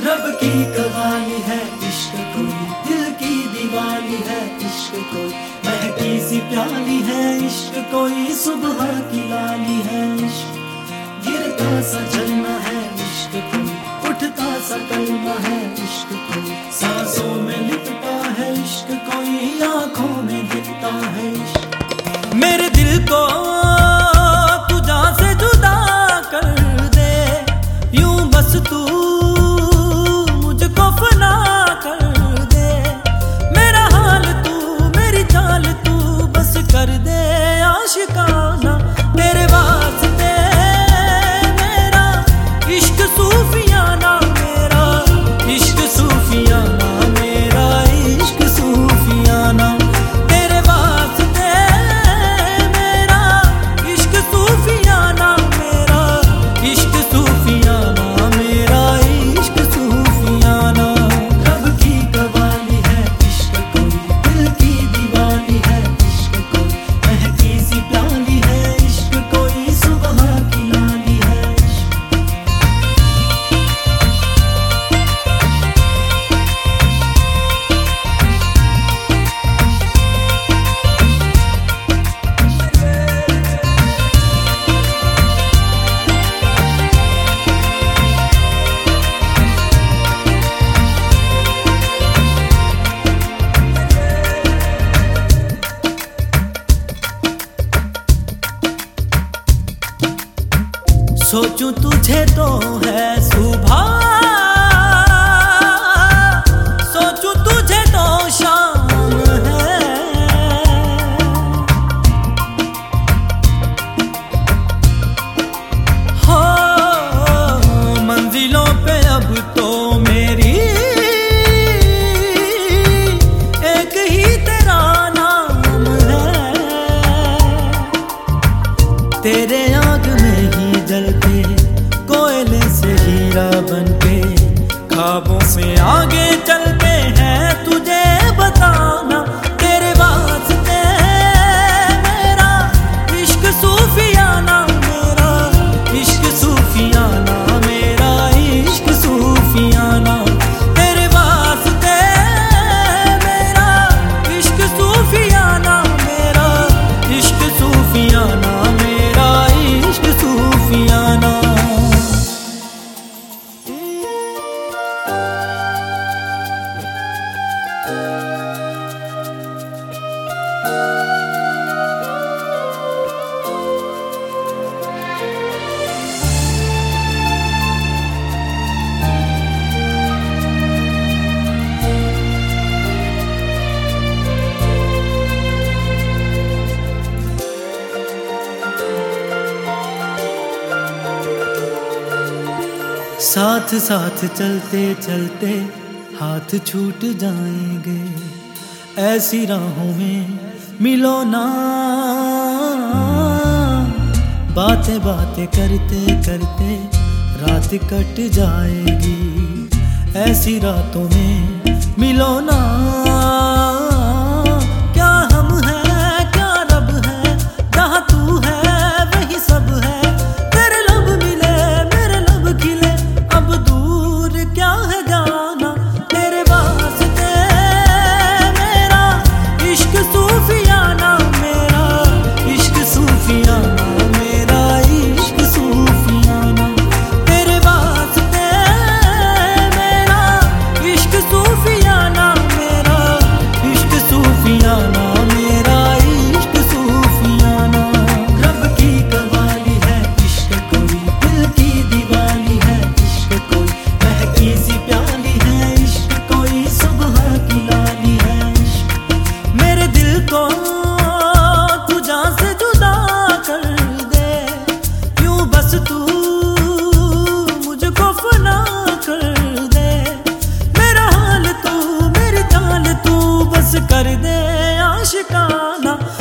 रब की कवाली है, इश्क कोई, दिल की दीवाली है, इश्क कोई। महकी सी प्याली है, इश्क कोई, सुबह की लाली है, इश्क। गिरता सा झरना है, इश्क कोई। उठता सा कलमा है, इश्क कोई। सांसों में लिपटा है, इश्क कोई। आँखों में दिखता है, इश्क। मेरे दिल को तुझा से जुदा कर दे, यूँ बस तू बस कर सोचूं तुझे तो है सुबह। ही साथ साथ चलते चलते हाथ छूट जाएँगे। ऐसी राहों में मिलो ना। बातें बातें करते करते रात कट जाएगी। ऐसी रातों में मिलो ना। でアシカな。